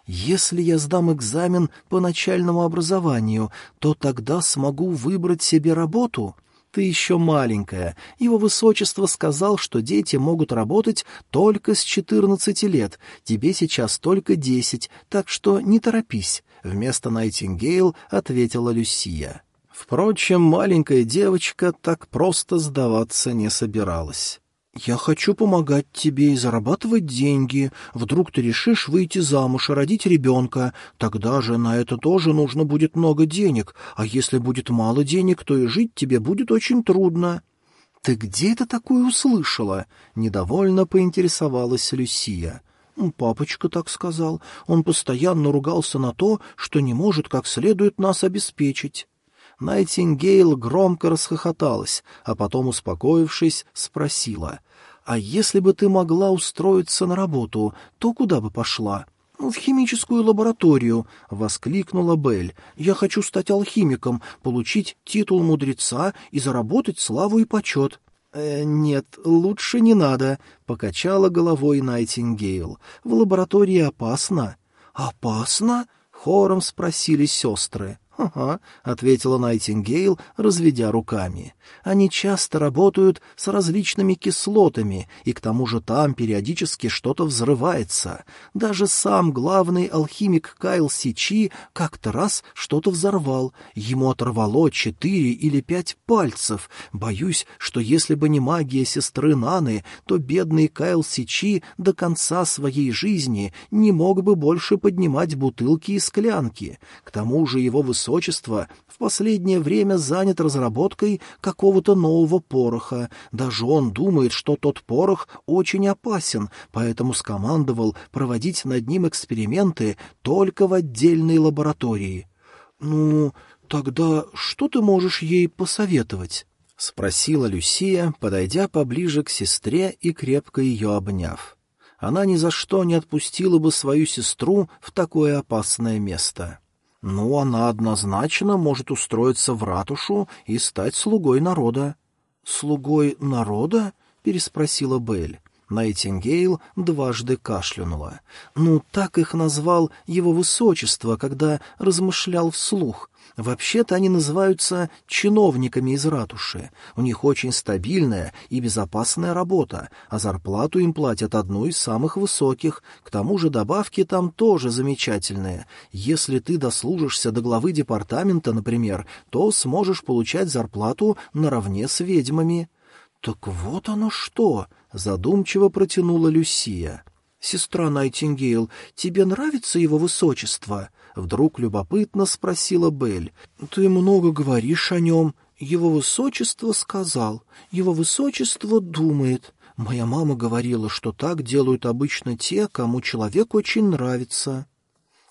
«Если я сдам экзамен по начальному образованию, то тогда смогу выбрать себе работу?» Ты еще маленькая. Его высочество сказал, что дети могут работать только с четырнадцати лет. Тебе сейчас только десять, так что не торопись», — вместо Найтингейл ответила Люсия. Впрочем, маленькая девочка так просто сдаваться не собиралась. «Я хочу помогать тебе и зарабатывать деньги. Вдруг ты решишь выйти замуж и родить ребенка. Тогда же на это тоже нужно будет много денег, а если будет мало денег, то и жить тебе будет очень трудно». «Ты где это такое услышала?» — недовольно поинтересовалась Люсия. «Папочка так сказал. Он постоянно ругался на то, что не может как следует нас обеспечить». Найтингейл громко расхохоталась, а потом, успокоившись, спросила, «А если бы ты могла устроиться на работу, то куда бы пошла?» «В химическую лабораторию», — воскликнула Белль. «Я хочу стать алхимиком, получить титул мудреца и заработать славу и почет». «Э, «Нет, лучше не надо», — покачала головой Найтингейл. «В лаборатории опасно». «Опасно?» — хором спросили сестры. «Ага», — ответила Найтингейл, разведя руками. «Они часто работают с различными кислотами, и к тому же там периодически что-то взрывается. Даже сам главный алхимик Кайл Сичи как-то раз что-то взорвал. Ему оторвало четыре или пять пальцев. Боюсь, что если бы не магия сестры Наны, то бедный Кайл Сичи до конца своей жизни не мог бы больше поднимать бутылки и склянки. К тому же его высокий высочество в последнее время занят разработкой какого-то нового пороха. Даже он думает, что тот порох очень опасен, поэтому скомандовал проводить над ним эксперименты только в отдельной лаборатории. «Ну, тогда что ты можешь ей посоветовать?» — спросила Люсия, подойдя поближе к сестре и крепко ее обняв. Она ни за что не отпустила бы свою сестру в такое опасное место. Ну, она однозначно может устроиться в ратушу и стать слугой народа. — Слугой народа? — переспросила Белль. Найтингейл дважды кашлянула. «Ну, так их назвал его высочество, когда размышлял вслух. Вообще-то они называются чиновниками из ратуши. У них очень стабильная и безопасная работа, а зарплату им платят одну из самых высоких. К тому же добавки там тоже замечательные. Если ты дослужишься до главы департамента, например, то сможешь получать зарплату наравне с ведьмами. «Так вот оно что!» — задумчиво протянула Люсия. «Сестра Найтингейл, тебе нравится его высочество?» Вдруг любопытно спросила Бель. «Ты много говоришь о нем. Его высочество сказал. Его высочество думает. Моя мама говорила, что так делают обычно те, кому человек очень нравится».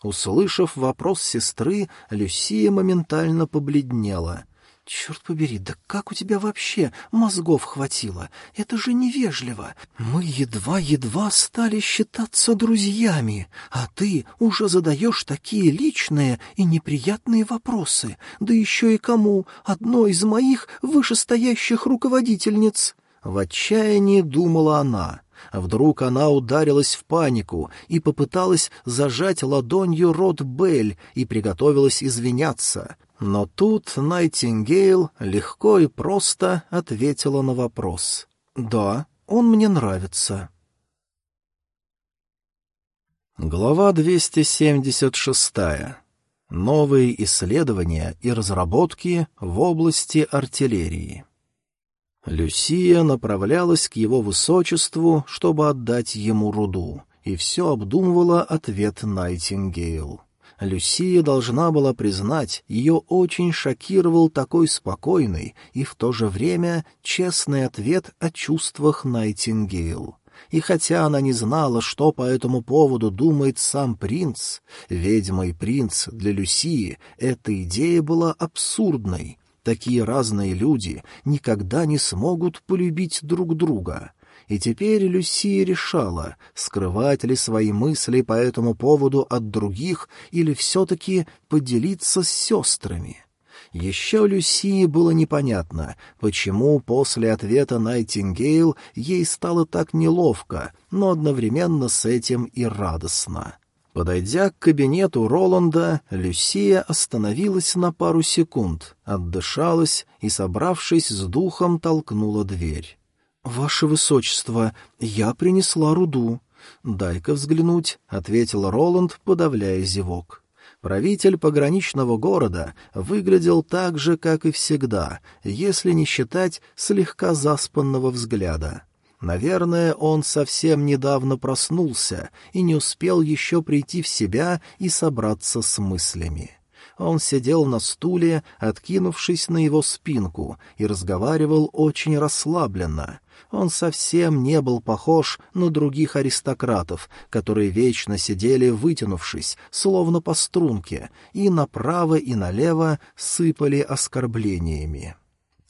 Услышав вопрос сестры, Люсия моментально побледнела. «Черт побери, да как у тебя вообще мозгов хватило? Это же невежливо. Мы едва-едва стали считаться друзьями, а ты уже задаешь такие личные и неприятные вопросы, да еще и кому? Одной из моих вышестоящих руководительниц». В отчаянии думала она. Вдруг она ударилась в панику и попыталась зажать ладонью рот Бель и приготовилась извиняться. Но тут Найтингейл легко и просто ответила на вопрос. «Да, он мне нравится». Глава 276. Новые исследования и разработки в области артиллерии. Люсия направлялась к его высочеству, чтобы отдать ему руду, и все обдумывала ответ Найтингейл. Люсия должна была признать, ее очень шокировал такой спокойный и в то же время честный ответ о чувствах Найтингейл. И хотя она не знала, что по этому поводу думает сам принц, ведьма и принц для Люсии эта идея была абсурдной. Такие разные люди никогда не смогут полюбить друг друга. И теперь Люсия решала, скрывать ли свои мысли по этому поводу от других или все-таки поделиться с сестрами. Еще Люсии было непонятно, почему после ответа Найтингейл ей стало так неловко, но одновременно с этим и радостно. Подойдя к кабинету Роланда, Люсия остановилась на пару секунд, отдышалась и, собравшись с духом, толкнула дверь. «Ваше высочество, я принесла руду». «Дай-ка взглянуть», — ответил Роланд, подавляя зевок. Правитель пограничного города выглядел так же, как и всегда, если не считать слегка заспанного взгляда. Наверное, он совсем недавно проснулся и не успел еще прийти в себя и собраться с мыслями. Он сидел на стуле, откинувшись на его спинку, и разговаривал очень расслабленно — он совсем не был похож на других аристократов, которые вечно сидели вытянувшись, словно по струнке, и направо и налево сыпали оскорблениями.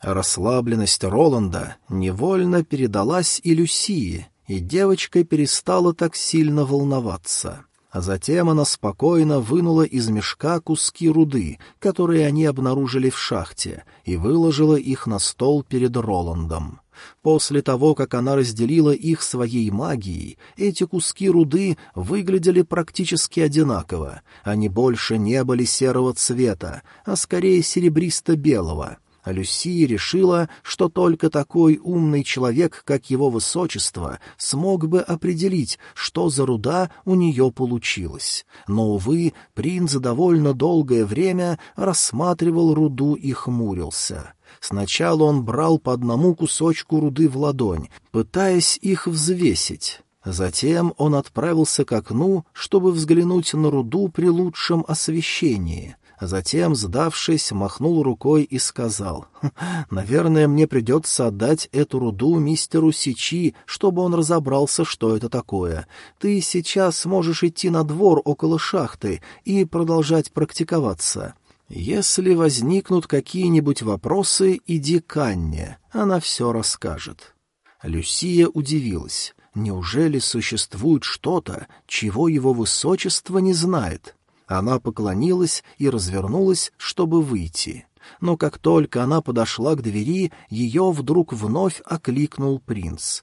Расслабленность Роланда невольно передалась и Люсии, и девочка перестала так сильно волноваться. А затем она спокойно вынула из мешка куски руды, которые они обнаружили в шахте, и выложила их на стол перед Роландом. После того, как она разделила их своей магией, эти куски руды выглядели практически одинаково. Они больше не были серого цвета, а скорее серебристо-белого. Люсия решила, что только такой умный человек, как его высочество, смог бы определить, что за руда у нее получилось. Но, увы, принц довольно долгое время рассматривал руду и хмурился. Сначала он брал по одному кусочку руды в ладонь, пытаясь их взвесить. Затем он отправился к окну, чтобы взглянуть на руду при лучшем освещении. Затем, сдавшись, махнул рукой и сказал, «Хм, «Наверное, мне придется отдать эту руду мистеру Сичи, чтобы он разобрался, что это такое. Ты сейчас можешь идти на двор около шахты и продолжать практиковаться. Если возникнут какие-нибудь вопросы, иди к Анне, она все расскажет». Люсия удивилась. Неужели существует что-то, чего его высочество не знает? Она поклонилась и развернулась, чтобы выйти. Но как только она подошла к двери, ее вдруг вновь окликнул принц.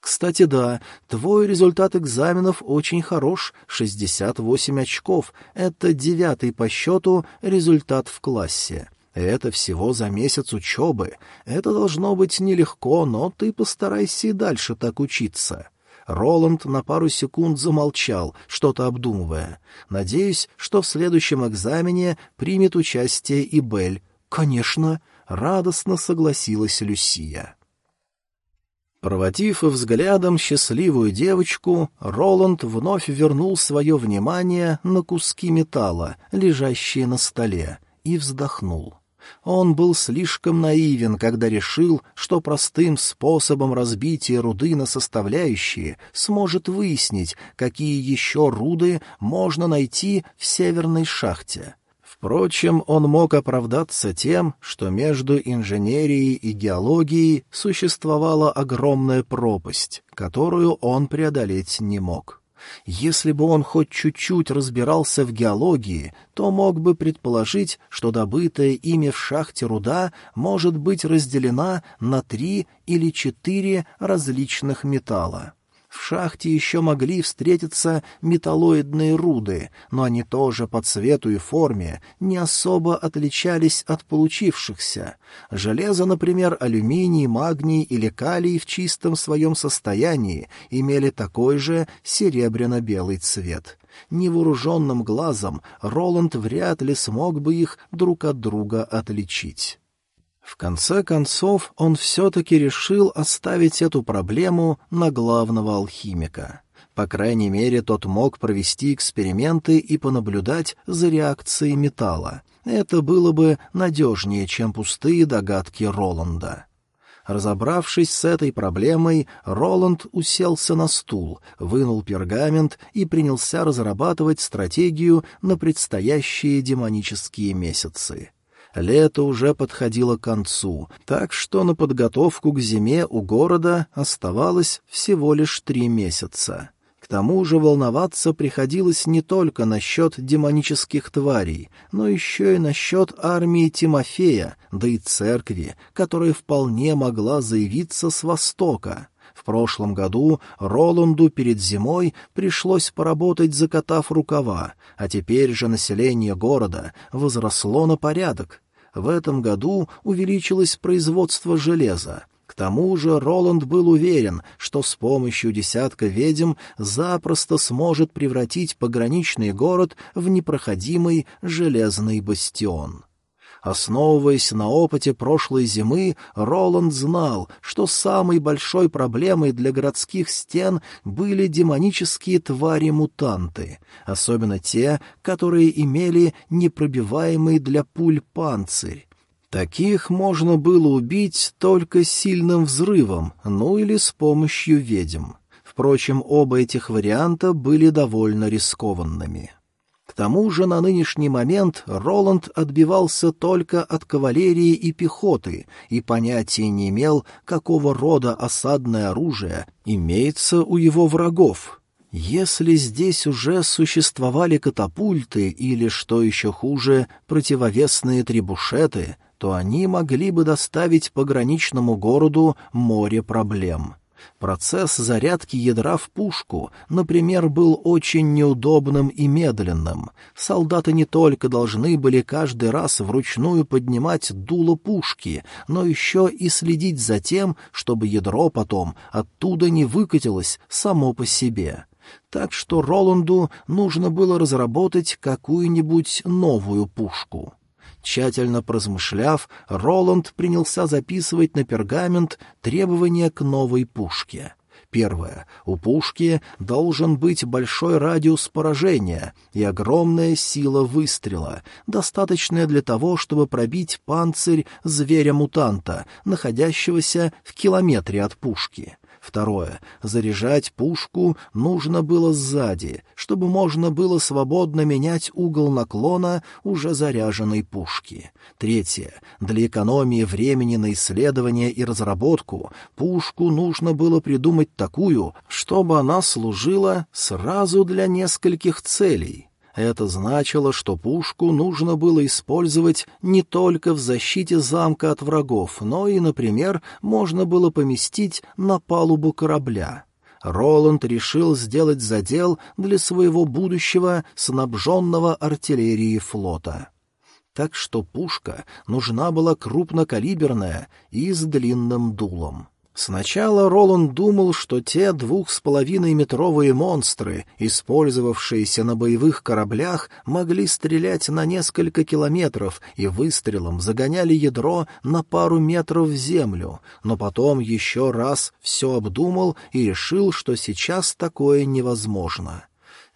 Кстати, да, твой результат экзаменов очень хорош, 68 очков. Это девятый по счету результат в классе. Это всего за месяц учебы. Это должно быть нелегко, но ты постарайся и дальше так учиться. Роланд на пару секунд замолчал, что-то обдумывая. Надеюсь, что в следующем экзамене примет участие и Бель. «Конечно», — радостно согласилась Люсия. Проводив взглядом счастливую девочку, Роланд вновь вернул свое внимание на куски металла, лежащие на столе, и вздохнул. Он был слишком наивен, когда решил, что простым способом разбития руды на составляющие сможет выяснить, какие еще руды можно найти в северной шахте. Впрочем, он мог оправдаться тем, что между инженерией и геологией существовала огромная пропасть, которую он преодолеть не мог. Если бы он хоть чуть-чуть разбирался в геологии, то мог бы предположить, что добытая ими в шахте руда может быть разделена на три или четыре различных металла. В шахте еще могли встретиться металлоидные руды, но они тоже по цвету и форме не особо отличались от получившихся. Железо, например, алюминий, магний или калий в чистом своем состоянии имели такой же серебряно-белый цвет. Невооруженным глазом Роланд вряд ли смог бы их друг от друга отличить. В конце концов, он все-таки решил оставить эту проблему на главного алхимика. По крайней мере, тот мог провести эксперименты и понаблюдать за реакцией металла. Это было бы надежнее, чем пустые догадки Роланда. Разобравшись с этой проблемой, Роланд уселся на стул, вынул пергамент и принялся разрабатывать стратегию на предстоящие демонические месяцы. Лето уже подходило к концу, так что на подготовку к зиме у города оставалось всего лишь три месяца. К тому же волноваться приходилось не только насчет демонических тварей, но еще и насчет армии Тимофея, да и церкви, которая вполне могла заявиться с востока. В прошлом году Роланду перед зимой пришлось поработать, закатав рукава, а теперь же население города возросло на порядок. В этом году увеличилось производство железа. К тому же Роланд был уверен, что с помощью десятка ведьм запросто сможет превратить пограничный город в непроходимый железный бастион. Основываясь на опыте прошлой зимы, Роланд знал, что самой большой проблемой для городских стен были демонические твари-мутанты, особенно те, которые имели непробиваемый для пуль панцирь. Таких можно было убить только сильным взрывом, ну или с помощью ведьм. Впрочем, оба этих варианта были довольно рискованными тому же на нынешний момент Роланд отбивался только от кавалерии и пехоты и понятия не имел, какого рода осадное оружие имеется у его врагов. Если здесь уже существовали катапульты или, что еще хуже, противовесные трибушеты, то они могли бы доставить пограничному городу море проблем. Процесс зарядки ядра в пушку, например, был очень неудобным и медленным. Солдаты не только должны были каждый раз вручную поднимать дуло пушки, но еще и следить за тем, чтобы ядро потом оттуда не выкатилось само по себе. Так что Роланду нужно было разработать какую-нибудь новую пушку. Тщательно прозмышляв, Роланд принялся записывать на пергамент требования к новой пушке. Первое. У пушки должен быть большой радиус поражения и огромная сила выстрела, достаточная для того, чтобы пробить панцирь зверя-мутанта, находящегося в километре от пушки. Второе. Заряжать пушку нужно было сзади, чтобы можно было свободно менять угол наклона уже заряженной пушки. Третье. Для экономии времени на исследование и разработку пушку нужно было придумать такую, чтобы она служила сразу для нескольких целей. Это значило, что пушку нужно было использовать не только в защите замка от врагов, но и, например, можно было поместить на палубу корабля. Роланд решил сделать задел для своего будущего снабженного артиллерией флота. Так что пушка нужна была крупнокалиберная и с длинным дулом. Сначала Роланд думал, что те двух с половиной метровые монстры, использовавшиеся на боевых кораблях, могли стрелять на несколько километров и выстрелом загоняли ядро на пару метров в землю, но потом еще раз все обдумал и решил, что сейчас такое невозможно.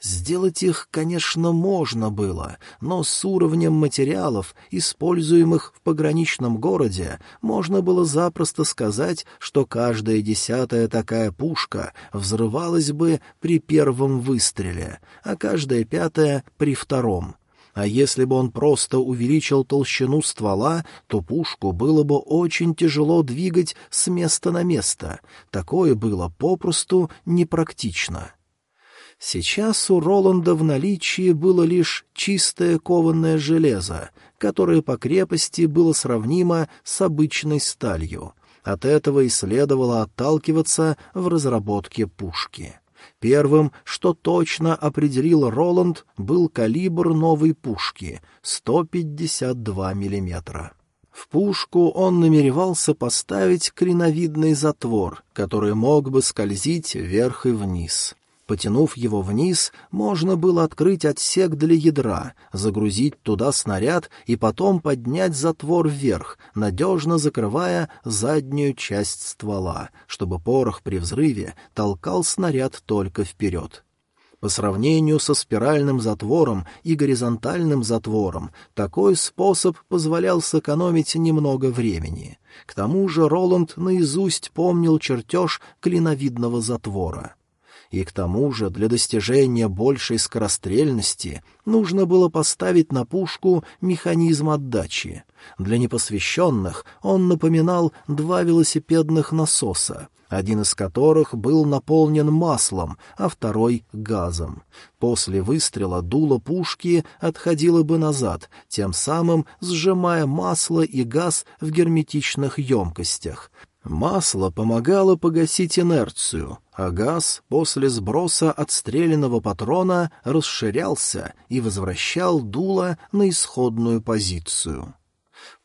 Сделать их, конечно, можно было, но с уровнем материалов, используемых в пограничном городе, можно было запросто сказать, что каждая десятая такая пушка взрывалась бы при первом выстреле, а каждая пятая — при втором. А если бы он просто увеличил толщину ствола, то пушку было бы очень тяжело двигать с места на место. Такое было попросту непрактично. Сейчас у Роланда в наличии было лишь чистое кованное железо, которое по крепости было сравнимо с обычной сталью. От этого и следовало отталкиваться в разработке пушки. Первым, что точно определил Роланд, был калибр новой пушки — 152 миллиметра. В пушку он намеревался поставить клиновидный затвор, который мог бы скользить вверх и вниз. Потянув его вниз, можно было открыть отсек для ядра, загрузить туда снаряд и потом поднять затвор вверх, надежно закрывая заднюю часть ствола, чтобы порох при взрыве толкал снаряд только вперед. По сравнению со спиральным затвором и горизонтальным затвором, такой способ позволял сэкономить немного времени. К тому же Роланд наизусть помнил чертеж клиновидного затвора — и к тому же для достижения большей скорострельности нужно было поставить на пушку механизм отдачи. Для непосвященных он напоминал два велосипедных насоса, один из которых был наполнен маслом, а второй — газом. После выстрела дуло пушки отходило бы назад, тем самым сжимая масло и газ в герметичных емкостях, Масло помогало погасить инерцию, а газ после сброса отстрелянного патрона расширялся и возвращал дуло на исходную позицию.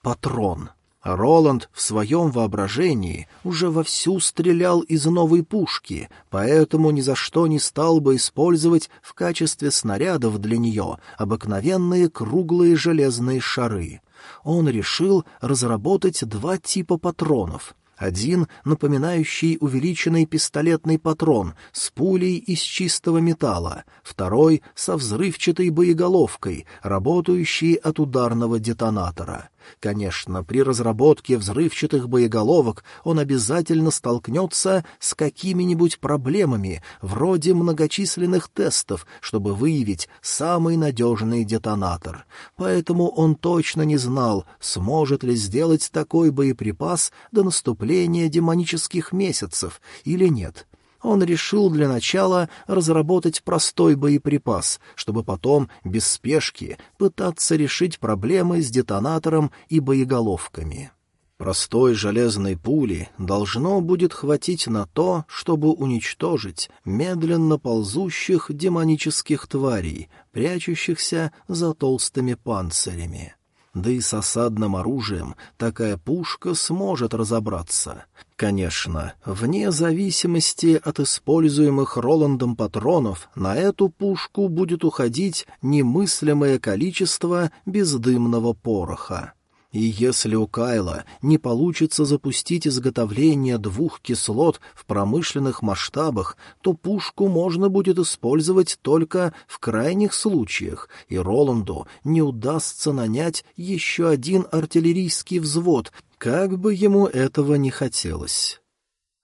Патрон. Роланд в своем воображении уже вовсю стрелял из новой пушки, поэтому ни за что не стал бы использовать в качестве снарядов для нее обыкновенные круглые железные шары. Он решил разработать два типа патронов — один, напоминающий увеличенный пистолетный патрон с пулей из чистого металла, второй — со взрывчатой боеголовкой, работающей от ударного детонатора. Конечно, при разработке взрывчатых боеголовок он обязательно столкнется с какими-нибудь проблемами, вроде многочисленных тестов, чтобы выявить самый надежный детонатор. Поэтому он точно не знал, сможет ли сделать такой боеприпас до наступления демонических месяцев или нет он решил для начала разработать простой боеприпас, чтобы потом, без спешки, пытаться решить проблемы с детонатором и боеголовками. Простой железной пули должно будет хватить на то, чтобы уничтожить медленно ползущих демонических тварей, прячущихся за толстыми панцирями. Да и с осадным оружием такая пушка сможет разобраться. Конечно, вне зависимости от используемых Роландом патронов, на эту пушку будет уходить немыслимое количество бездымного пороха. И если у Кайла не получится запустить изготовление двух кислот в промышленных масштабах, то пушку можно будет использовать только в крайних случаях, и Роланду не удастся нанять еще один артиллерийский взвод, как бы ему этого не хотелось.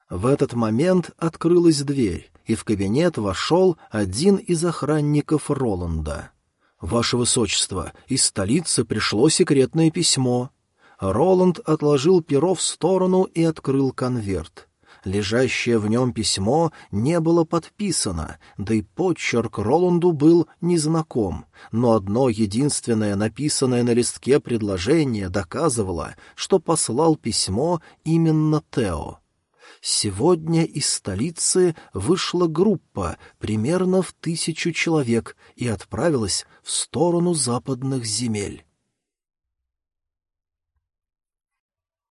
В этот момент открылась дверь, и в кабинет вошел один из охранников Роланда. «Ваше Высочество, из столицы пришло секретное письмо». Роланд отложил перо в сторону и открыл конверт. Лежащее в нем письмо не было подписано, да и подчерк Роланду был незнаком, но одно единственное написанное на листке предложение доказывало, что послал письмо именно Тео. Сегодня из столицы вышла группа примерно в тысячу человек и отправилась в сторону западных земель.